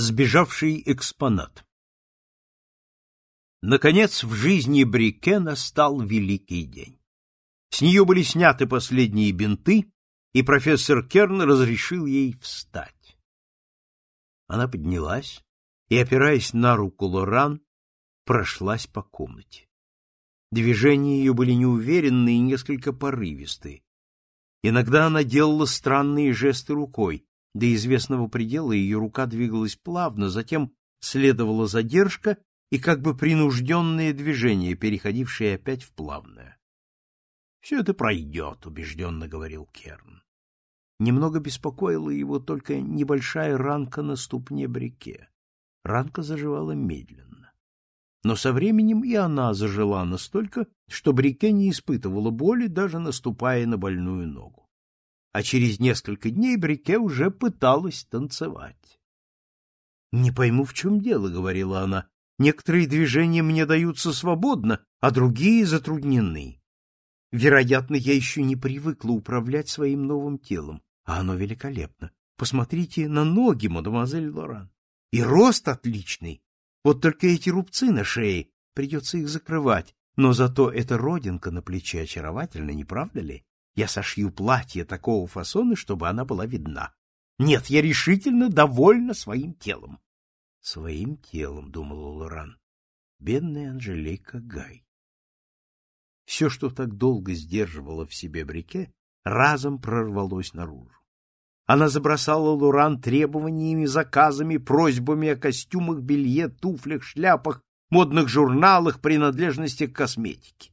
Сбежавший экспонат Наконец, в жизни Брике настал великий день. С нее были сняты последние бинты, и профессор Керн разрешил ей встать. Она поднялась и, опираясь на руку Лоран, прошлась по комнате. Движения ее были неуверенные и несколько порывистые. Иногда она делала странные жесты рукой, до известного предела ее рука двигалась плавно, затем следовала задержка и как бы принужденные движения, переходившие опять в плавное. — Все это пройдет, — убежденно говорил Керн. Немного беспокоила его только небольшая ранка на ступне Брике. Ранка заживала медленно. Но со временем и она зажила настолько, что Брике не испытывала боли, даже наступая на больную ногу а через несколько дней Брике уже пыталась танцевать. — Не пойму, в чем дело, — говорила она. — Некоторые движения мне даются свободно, а другие затруднены. Вероятно, я еще не привыкла управлять своим новым телом, а оно великолепно. Посмотрите на ноги, мадемуазель Лоран. И рост отличный. Вот только эти рубцы на шее, придется их закрывать, но зато эта родинка на плече очаровательна, не правда ли? Я сошью платье такого фасона, чтобы она была видна. Нет, я решительно довольна своим телом. Своим телом, думала Лоран. Бедная Анжелика Гай. Все, что так долго сдерживало в себе Брике, разом прорвалось наружу. Она забросала Луран требованиями, заказами, просьбами о костюмах, белье, туфлях, шляпах, модных журналах, принадлежности к косметике.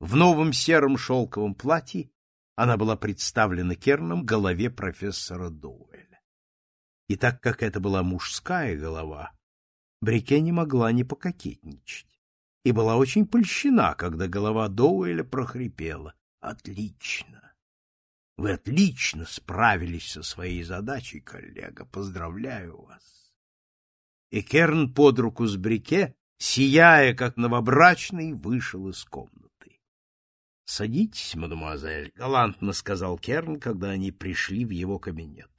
В новом сером шелковом платье она была представлена Керном голове профессора Доуэля. И так как это была мужская голова, Брике не могла не пококетничать. И была очень польщена, когда голова Доуэля прохрипела. «Отлично! Вы отлично справились со своей задачей, коллега. Поздравляю вас!» И Керн под руку с Брике, сияя, как новобрачный, вышел из комнаты. — Садитесь, мадемуазель, — галантно сказал Керн, когда они пришли в его кабинет.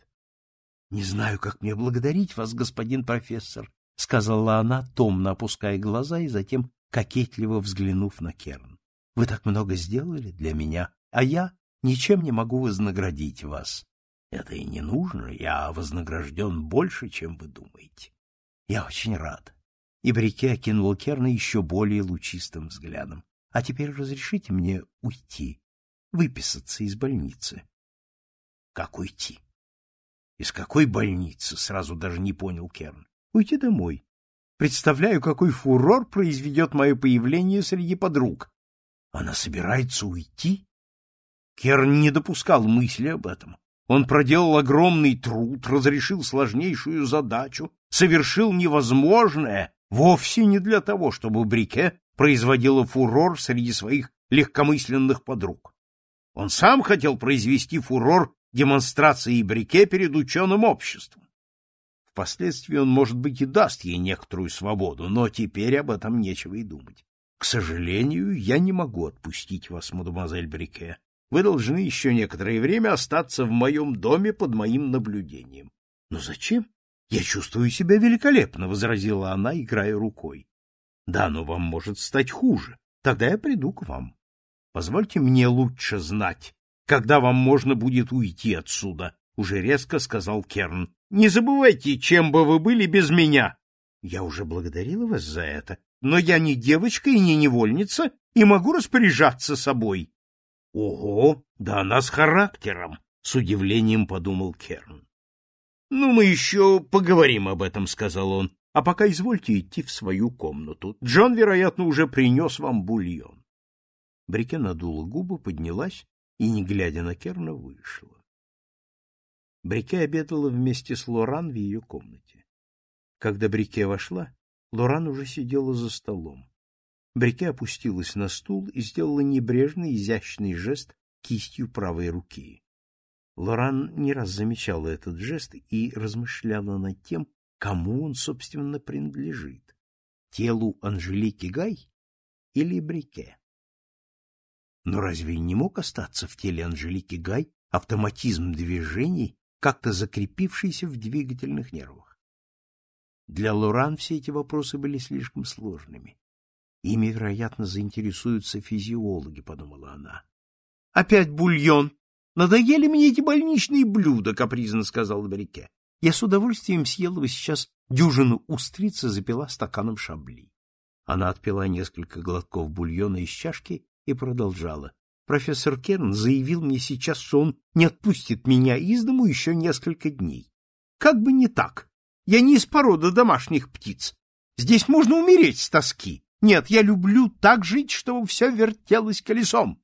— Не знаю, как мне благодарить вас, господин профессор, — сказала она, томно опуская глаза и затем кокетливо взглянув на Керн. — Вы так много сделали для меня, а я ничем не могу вознаградить вас. Это и не нужно, я вознагражден больше, чем вы думаете. Я очень рад. И Брике окинул Керна еще более лучистым взглядом. А теперь разрешите мне уйти, выписаться из больницы. Как уйти? Из какой больницы? Сразу даже не понял Керн. Уйти домой. Представляю, какой фурор произведет мое появление среди подруг. Она собирается уйти? Керн не допускал мысли об этом. Он проделал огромный труд, разрешил сложнейшую задачу, совершил невозможное, вовсе не для того, чтобы Брике производила фурор среди своих легкомысленных подруг. Он сам хотел произвести фурор демонстрацией Брике перед ученым обществом. Впоследствии он, может быть, и даст ей некоторую свободу, но теперь об этом нечего и думать. К сожалению, я не могу отпустить вас, мадемуазель Брике. Вы должны еще некоторое время остаться в моем доме под моим наблюдением. — Но зачем? Я чувствую себя великолепно, — возразила она, играя рукой. Да, но вам может стать хуже. Тогда я приду к вам. Позвольте мне лучше знать, когда вам можно будет уйти отсюда, — уже резко сказал Керн. Не забывайте, чем бы вы были без меня. Я уже благодарила вас за это, но я не девочка и не невольница и могу распоряжаться собой. — Ого, да она с характером, — с удивлением подумал Керн. — Ну, мы еще поговорим об этом, — сказал он. А пока извольте идти в свою комнату. Джон, вероятно, уже принес вам бульон. Брике надула губы, поднялась и, не глядя на Керна, вышла. Брике обедала вместе с Лоран в ее комнате. Когда Брике вошла, Лоран уже сидела за столом. Брике опустилась на стул и сделала небрежный, изящный жест кистью правой руки. Лоран не раз замечала этот жест и размышляла над тем, кому он, собственно, принадлежит? Телу Анжелики Гай или Брике? Но разве не мог остаться в теле Анжелики Гай автоматизм движений, как-то закрепившийся в двигательных нервах? Для Лоран все эти вопросы были слишком сложными. Ими, вероятно, заинтересуются физиологи, подумала она. Опять бульон. Надоели мне эти больничные блюда, капризно сказал Брике. Я с удовольствием съела бы сейчас дюжину устриц и запила стаканом шабли. Она отпила несколько глотков бульона из чашки и продолжала. Профессор Керн заявил мне сейчас, что он не отпустит меня из дому еще несколько дней. Как бы не так. Я не из породы домашних птиц. Здесь можно умереть с тоски. Нет, я люблю так жить, чтобы все вертелось колесом.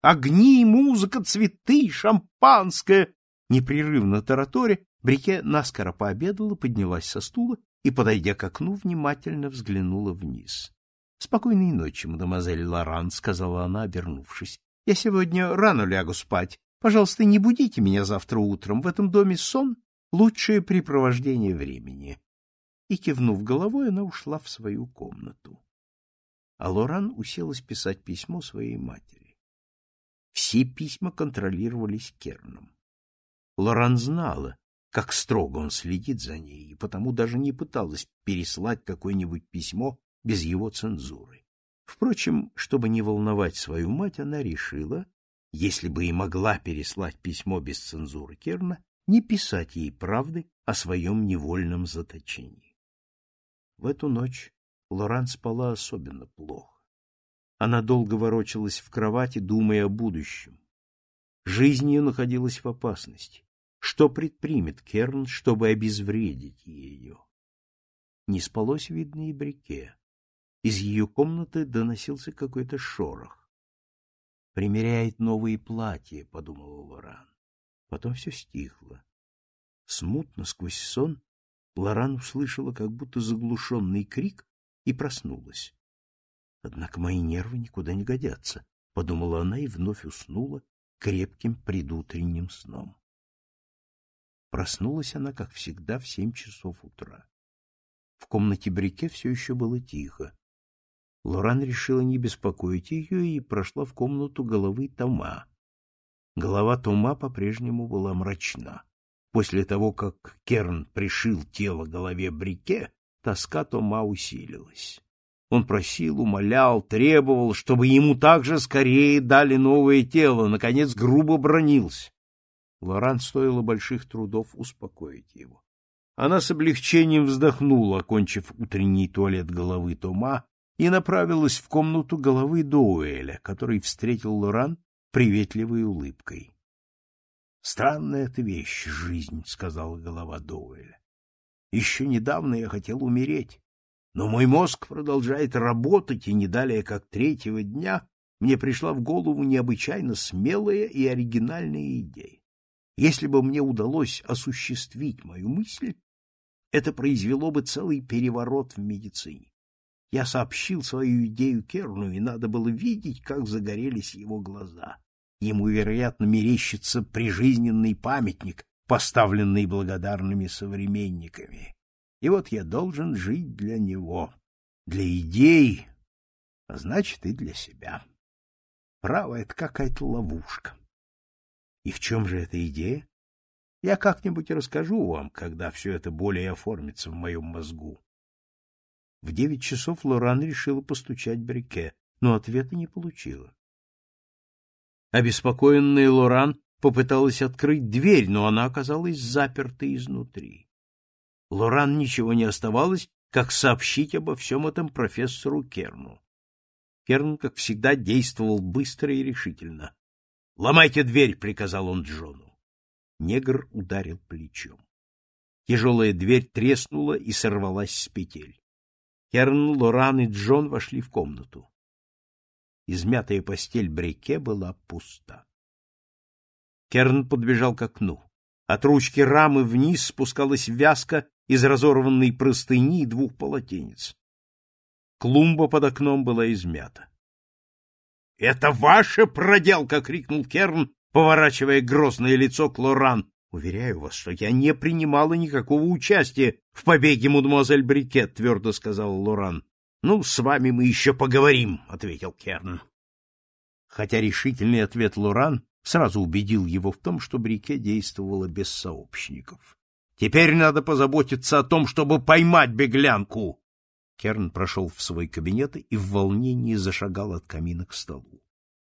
Огни, музыка, цветы, шампанское. Непрерывно тараторе, Брике наскоро пообедала, поднялась со стула и, подойдя к окну, внимательно взглянула вниз. — Спокойной ночи, мадемуазель Лоран, — сказала она, обернувшись. — Я сегодня рано лягу спать. Пожалуйста, не будите меня завтра утром. В этом доме сон — лучшее препровождение времени. И, кивнув головой, она ушла в свою комнату. А Лоран уселась писать письмо своей матери. Все письма контролировались Керном. Лоран знала, как строго он следит за ней, и потому даже не пыталась переслать какое-нибудь письмо без его цензуры. Впрочем, чтобы не волновать свою мать, она решила, если бы и могла переслать письмо без цензуры Керна, не писать ей правды о своем невольном заточении. В эту ночь Лоран спала особенно плохо. Она долго ворочалась в кровати, думая о будущем. Жизнь ее находилась в опасности. Что предпримет Керн, чтобы обезвредить ее? Не спалось, видно, и Брике. Из ее комнаты доносился какой-то шорох. «Примеряет новые платья», — подумала Лоран. Потом все стихло. Смутно, сквозь сон, Лоран услышала как будто заглушенный крик и проснулась. Однако мои нервы никуда не годятся, — подумала она и вновь уснула крепким предутренним сном. Проснулась она, как всегда, в семь часов утра. В комнате Брике все еще было тихо. Лоран решила не беспокоить ее и прошла в комнату головы Тома. Голова Тома по-прежнему была мрачна. После того, как Керн пришил тело голове Брике, тоска Тома усилилась. Он просил, умолял, требовал, чтобы ему также скорее дали новое тело, наконец грубо бронился. Лоран стоило больших трудов успокоить его. Она с облегчением вздохнула, окончив утренний туалет головы Тома, и направилась в комнату головы Доуэля, который встретил Лоран приветливой улыбкой. — Странная эта вещь, жизнь, — сказала голова Доуэля. — Еще недавно я хотел умереть, но мой мозг продолжает работать, и не далее как третьего дня мне пришла в голову необычайно смелая и оригинальная идея. Если бы мне удалось осуществить мою мысль, это произвело бы целый переворот в медицине. Я сообщил свою идею Керну, и надо было видеть, как загорелись его глаза. Ему, вероятно, мерещится прижизненный памятник, поставленный благодарными современниками. И вот я должен жить для него, для идей, а значит и для себя. Право, это какая-то ловушка. И в чем же эта идея? Я как-нибудь расскажу вам, когда все это более оформится в моем мозгу. В девять часов Лоран решила постучать Брике, но ответа не получила. Обеспокоенная Лоран попыталась открыть дверь, но она оказалась запертой изнутри. Лоран ничего не оставалось, как сообщить обо всем этом профессору Керну. Керн, как всегда, действовал быстро и решительно. «Ломайте дверь!» — приказал он Джону. Негр ударил плечом. Тяжелая дверь треснула и сорвалась с петель. Керн, Лоран и Джон вошли в комнату. Измятая постель Брике была пуста. Керн подбежал к окну. От ручки рамы вниз спускалась вязка из разорванной простыни и двух полотенец. Клумба под окном была измята. — Это ваша проделка! — крикнул Керн, поворачивая грозное лицо к Лоран. — Уверяю вас, что я не принимала никакого участия в побеге мадемуазель Брикет, — твердо сказал Лоран. — Ну, с вами мы еще поговорим, — ответил Керн. Хотя решительный ответ Лоран сразу убедил его в том, что Брике действовала без сообщников. Теперь надо позаботиться о том, чтобы поймать беглянку. Керн прошел в свой кабинет и в волнении зашагал от камина к столу.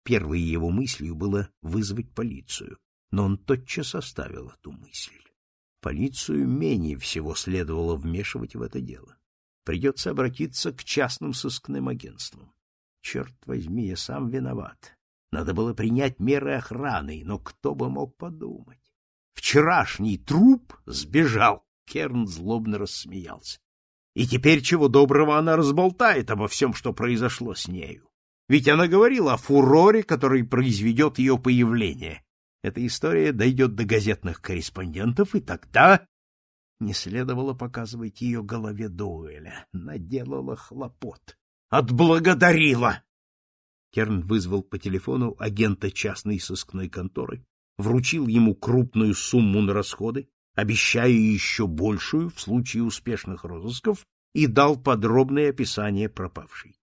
Первой его мыслью было вызвать полицию, но он тотчас оставил эту мысль. Полицию менее всего следовало вмешивать в это дело. Придется обратиться к частным сыскным агентствам. Черт возьми, я сам виноват. Надо было принять меры охраны, но кто бы мог подумать? Вчерашний труп сбежал. Керн злобно рассмеялся. И теперь чего доброго она разболтает обо всем, что произошло с нею. Ведь она говорила о фуроре, который произведет ее появление. Эта история дойдет до газетных корреспондентов, и тогда не следовало показывать ее голове дуэля. Наделала хлопот. Отблагодарила! Керн вызвал по телефону агента частной сыскной конторы, вручил ему крупную сумму на расходы, обещая еще большую в случае успешных розысков, и дал подробное описание пропавшей.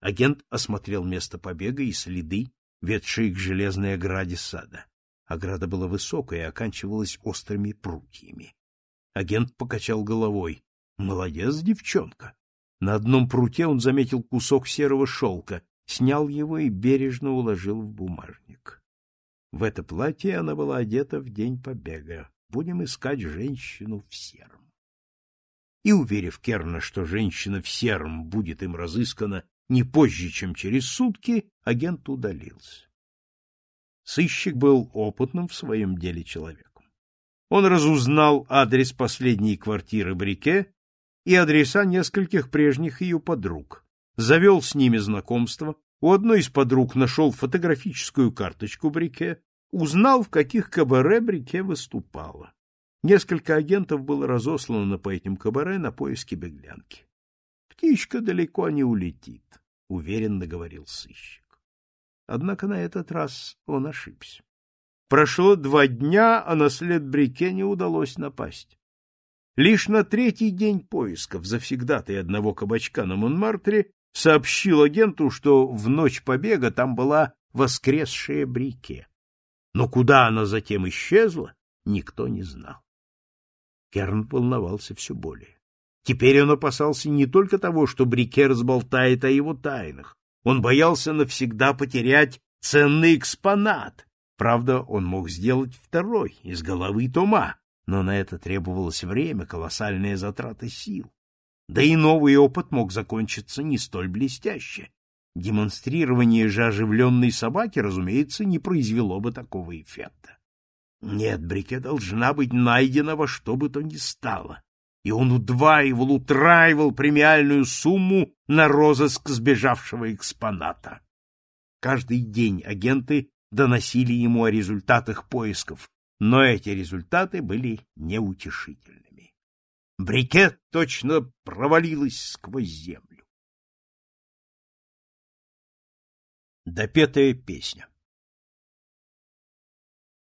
Агент осмотрел место побега и следы, ведшие к железной ограде сада. Ограда была высокая и оканчивалась острыми прутьями. Агент покачал головой. Молодец, девчонка. На одном пруте он заметил кусок серого шелка, снял его и бережно уложил в бумажник. В это платье она была одета в день побега. Будем искать женщину в сером. И, уверив Керна, что женщина в сером будет им разыскана не позже, чем через сутки, агент удалился. Сыщик был опытным в своем деле человеком. Он разузнал адрес последней квартиры Брике и адреса нескольких прежних ее подруг, завел с ними знакомство, у одной из подруг нашел фотографическую карточку Брике, узнал, в каких кабаре Брике выступала. Несколько агентов было разослано по этим кабаре на поиски беглянки. Птичка далеко не улетит, — уверенно говорил сыщик. Однако на этот раз он ошибся. Прошло два дня, а на след Брике не удалось напасть. Лишь на третий день поисков завсегдатай одного кабачка на Монмартре сообщил агенту, что в ночь побега там была воскресшая Брике. Но куда она затем исчезла, никто не знал. Керн волновался все более. Теперь он опасался не только того, что Брике разболтает о его тайнах. Он боялся навсегда потерять ценный экспонат. Правда, он мог сделать второй, из головы Тома, но на это требовалось время, колоссальные затраты сил. Да и новый опыт мог закончиться не столь блестяще. Демонстрирование же оживленной собаки, разумеется, не произвело бы такого эффекта. Нет, Брике должна быть найдена во что бы то ни стало. И он удваивал, утраивал премиальную сумму на розыск сбежавшего экспоната. Каждый день агенты доносили ему о результатах поисков, но эти результаты были неутешительны. Брикет точно провалилась сквозь землю. Допетая песня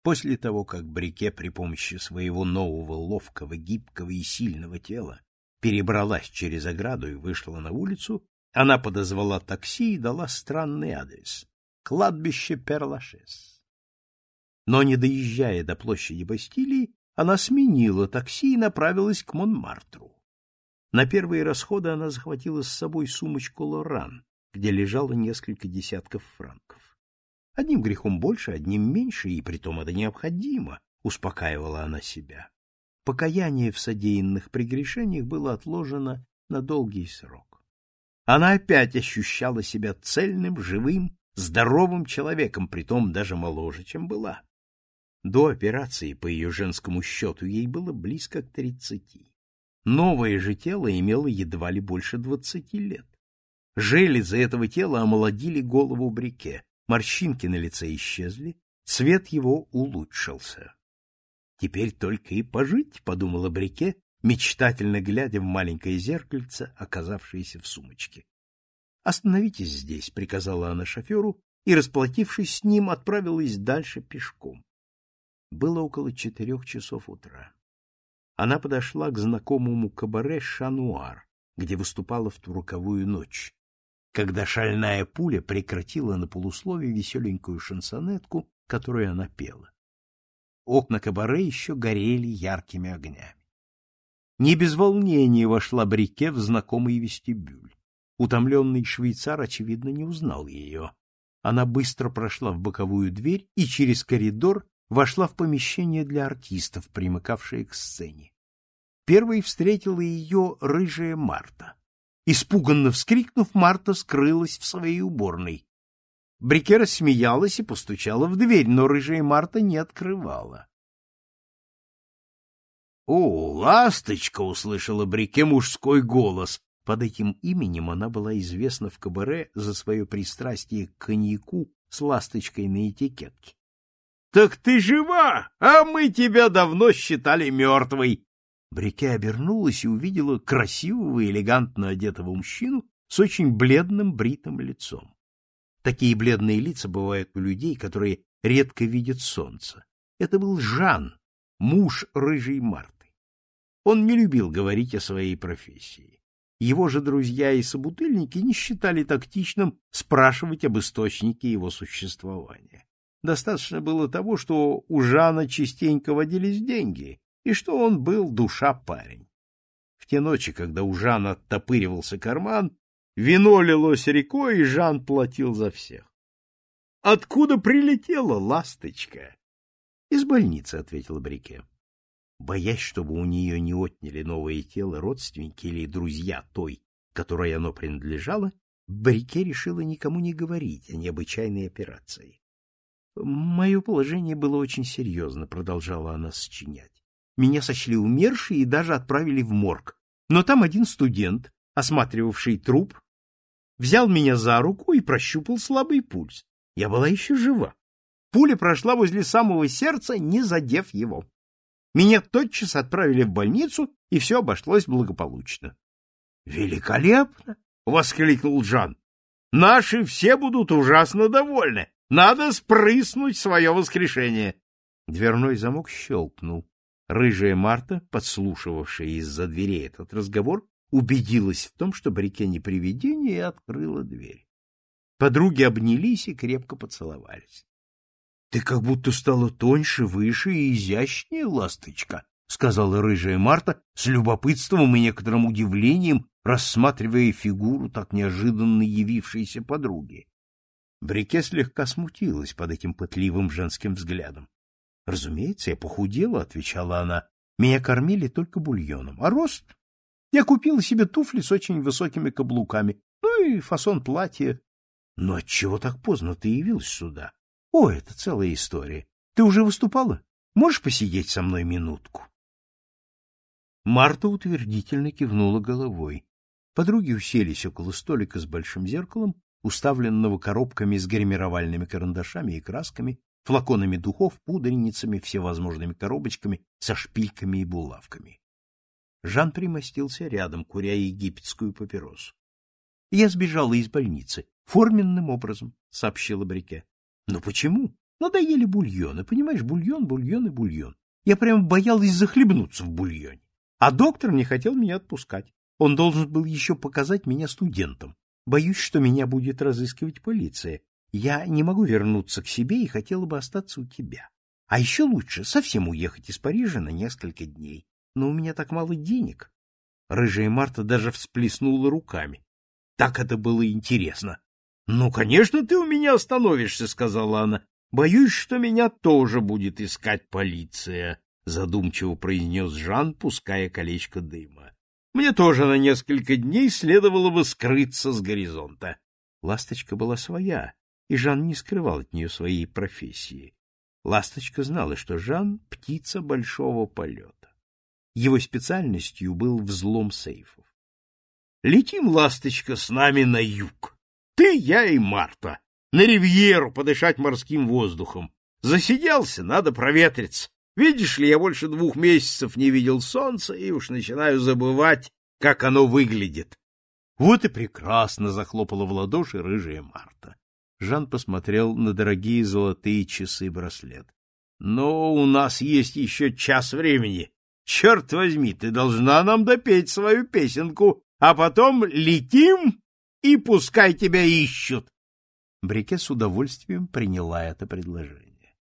После того, как Брике при помощи своего нового ловкого, гибкого и сильного тела перебралась через ограду и вышла на улицу, она подозвала такси и дала странный адрес — кладбище Перлашес. Но, не доезжая до площади Бастилии, она сменила такси и направилась к Монмартру. На первые расходы она захватила с собой сумочку Лоран, где лежало несколько десятков франков. Одним грехом больше, одним меньше, и притом это необходимо, успокаивала она себя. Покаяние в содеянных прегрешениях было отложено на долгий срок. Она опять ощущала себя цельным, живым, здоровым человеком, притом даже моложе, чем была. До операции, по ее женскому счету, ей было близко к тридцати. Новое же тело имело едва ли больше двадцати лет. Железы этого тела омолодили голову Брике, морщинки на лице исчезли, цвет его улучшился. «Теперь только и пожить», — подумала Брике, мечтательно глядя в маленькое зеркальце, оказавшееся в сумочке. «Остановитесь здесь», — приказала она шоферу, и, расплатившись с ним, отправилась дальше пешком. Было около четырех часов утра. Она подошла к знакомому кабаре «Шануар», где выступала в туруковую ночь, когда шальная пуля прекратила на полуслове веселенькую шансонетку, которую она пела. Окна кабаре еще горели яркими огнями. Не без волнения вошла Брике в знакомый вестибюль. Утомленный швейцар, очевидно, не узнал ее. Она быстро прошла в боковую дверь и через коридор вошла в помещение для артистов, примыкавшее к сцене. Первой встретила ее рыжая Марта. Испуганно вскрикнув, Марта скрылась в своей уборной. Брике рассмеялась и постучала в дверь, но рыжая Марта не открывала. — О, ласточка! — услышала Брике мужской голос. Под этим именем она была известна в кабаре за свое пристрастие к коньяку с ласточкой на этикетке. — Так ты жива, а мы тебя давно считали мертвой. Брике обернулась и увидела красивого, элегантно одетого мужчину с очень бледным бритым лицом. Такие бледные лица бывают у людей, которые редко видят солнце. Это был Жан, муж рыжей Марты. Он не любил говорить о своей профессии. Его же друзья и собутыльники не считали тактичным спрашивать об источнике его существования. Достаточно было того, что у Жана частенько водились деньги, и что он был душа парень. В те ночи, когда у Жана оттопыривался карман, Вино лилось рекой, и Жан платил за всех. — Откуда прилетела ласточка? — Из больницы, — ответила Брике. Боясь, чтобы у нее не отняли новое тело родственники или друзья той, которой оно принадлежало, Брике решила никому не говорить о необычайной операции. — Мое положение было очень серьезно, — продолжала она сочинять. Меня сочли умершей и даже отправили в морг. Но там один студент, осматривавший труп, взял меня за руку и прощупал слабый пульс. Я была еще жива. Пуля прошла возле самого сердца, не задев его. Меня тотчас отправили в больницу, и все обошлось благополучно. — Великолепно! — воскликнул Жан. — Наши все будут ужасно довольны. Надо спрыснуть свое воскрешение. Дверной замок щелкнул. Рыжая Марта, подслушивавшая из-за дверей этот разговор, убедилась в том, что Брике не привидение, и открыла дверь. Подруги обнялись и крепко поцеловались. — Ты как будто стала тоньше, выше и изящнее, ласточка, — сказала рыжая Марта с любопытством и некоторым удивлением, рассматривая фигуру так неожиданно явившейся подруги. Брике слегка смутилась под этим пытливым женским взглядом. — Разумеется, я похудела, — отвечала она. — Меня кормили только бульоном, а рост я купила себе туфли с очень высокими каблуками, ну и фасон платья. Но отчего так поздно ты явилась сюда? О, это целая история. Ты уже выступала? Можешь посидеть со мной минутку? Марта утвердительно кивнула головой. Подруги уселись около столика с большим зеркалом, уставленного коробками с гримировальными карандашами и красками, флаконами духов, пудреницами, всевозможными коробочками со шпильками и булавками. Жан примостился рядом, куря египетскую папиросу. — Я сбежала из больницы. Форменным образом, — сообщила Брике. — Но почему? Надоели бульоны. Понимаешь, бульон, бульон и бульон. Я прямо боялась захлебнуться в бульоне. А доктор не хотел меня отпускать. Он должен был еще показать меня студентам. Боюсь, что меня будет разыскивать полиция. Я не могу вернуться к себе и хотела бы остаться у тебя. А еще лучше совсем уехать из Парижа на несколько дней но у меня так мало денег. Рыжая Марта даже всплеснула руками. Так это было интересно. — Ну, конечно, ты у меня остановишься, — сказала она. — Боюсь, что меня тоже будет искать полиция, — задумчиво произнес Жан, пуская колечко дыма. — Мне тоже на несколько дней следовало бы скрыться с горизонта. Ласточка была своя, и Жан не скрывал от нее своей профессии. Ласточка знала, что Жан — птица большого полета. Его специальностью был взлом сейфов. Летим, ласточка, с нами на юг. Ты, я и Марта. На ривьеру подышать морским воздухом. Засиделся, надо проветриться. Видишь ли, я больше двух месяцев не видел солнца и уж начинаю забывать, как оно выглядит. Вот и прекрасно захлопала в ладоши рыжая Марта. Жан посмотрел на дорогие золотые часы-браслет. Но у нас есть еще час времени. Черт возьми, ты должна нам допеть свою песенку, а потом летим и пускай тебя ищут. Брике с удовольствием приняла это предложение.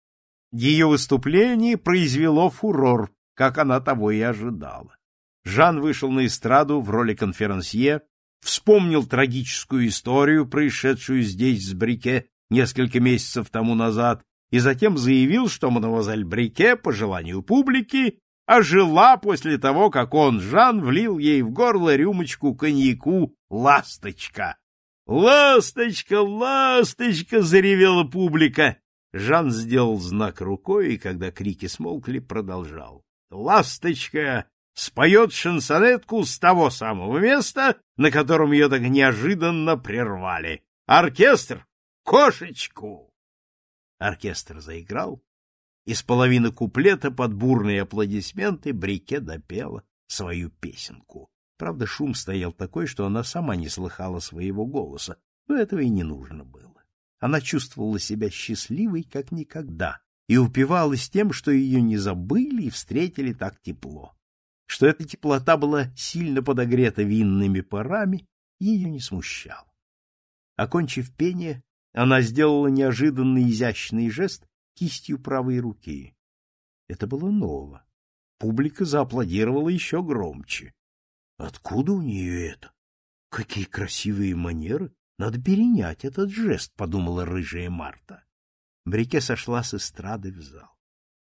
Ее выступление произвело фурор, как она того и ожидала. Жан вышел на эстраду в роли конферансье, вспомнил трагическую историю, происшедшую здесь с Брике несколько месяцев тому назад, и затем заявил, что мадемуазель Брике, по желанию публики, ожила после того, как он, Жан, влил ей в горло рюмочку коньяку «Ласточка». «Ласточка, ласточка!» — заревела публика. Жан сделал знак рукой, и когда крики смолкли, продолжал. «Ласточка споет шансонетку с того самого места, на котором ее так неожиданно прервали. Оркестр! Кошечку!» Оркестр заиграл, из половины куплета под бурные аплодисменты Брике допела свою песенку. Правда, шум стоял такой, что она сама не слыхала своего голоса, но этого и не нужно было. Она чувствовала себя счастливой, как никогда, и упивалась тем, что ее не забыли и встретили так тепло. Что эта теплота была сильно подогрета винными парами, ее не смущало. Окончив пение, она сделала неожиданный изящный жест кистью правой руки. Это было ново. Публика зааплодировала еще громче. Откуда у нее это? Какие красивые манеры! Надо перенять этот жест, — подумала рыжая Марта. Брике сошла с эстрады в зал.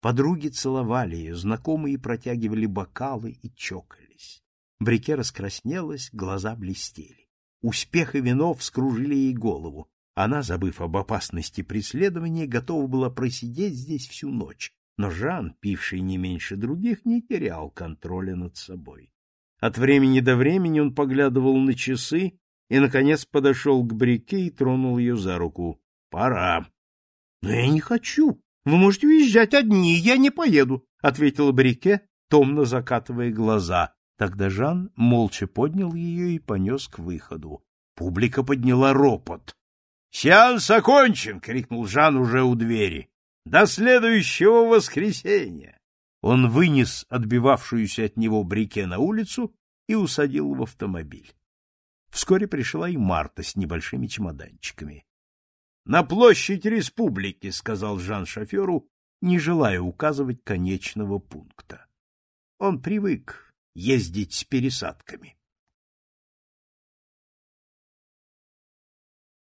Подруги целовали ее, знакомые протягивали бокалы и чокались. Брике раскраснелась, глаза блестели. Успех и вино вскружили ей голову. Она, забыв об опасности преследования, готова была просидеть здесь всю ночь, но Жан, пивший не меньше других, не терял контроля над собой. От времени до времени он поглядывал на часы и, наконец, подошел к Брике и тронул ее за руку. — Пора. — Но я не хочу. Вы можете уезжать одни, я не поеду, — ответила Брике, томно закатывая глаза. Тогда Жан молча поднял ее и понес к выходу. Публика подняла ропот. «Сеанс окончен!» — крикнул Жан уже у двери. «До следующего воскресенья!» Он вынес отбивавшуюся от него брике на улицу и усадил в автомобиль. Вскоре пришла и Марта с небольшими чемоданчиками. — На площадь республики, — сказал Жан шоферу, не желая указывать конечного пункта. Он привык ездить с пересадками.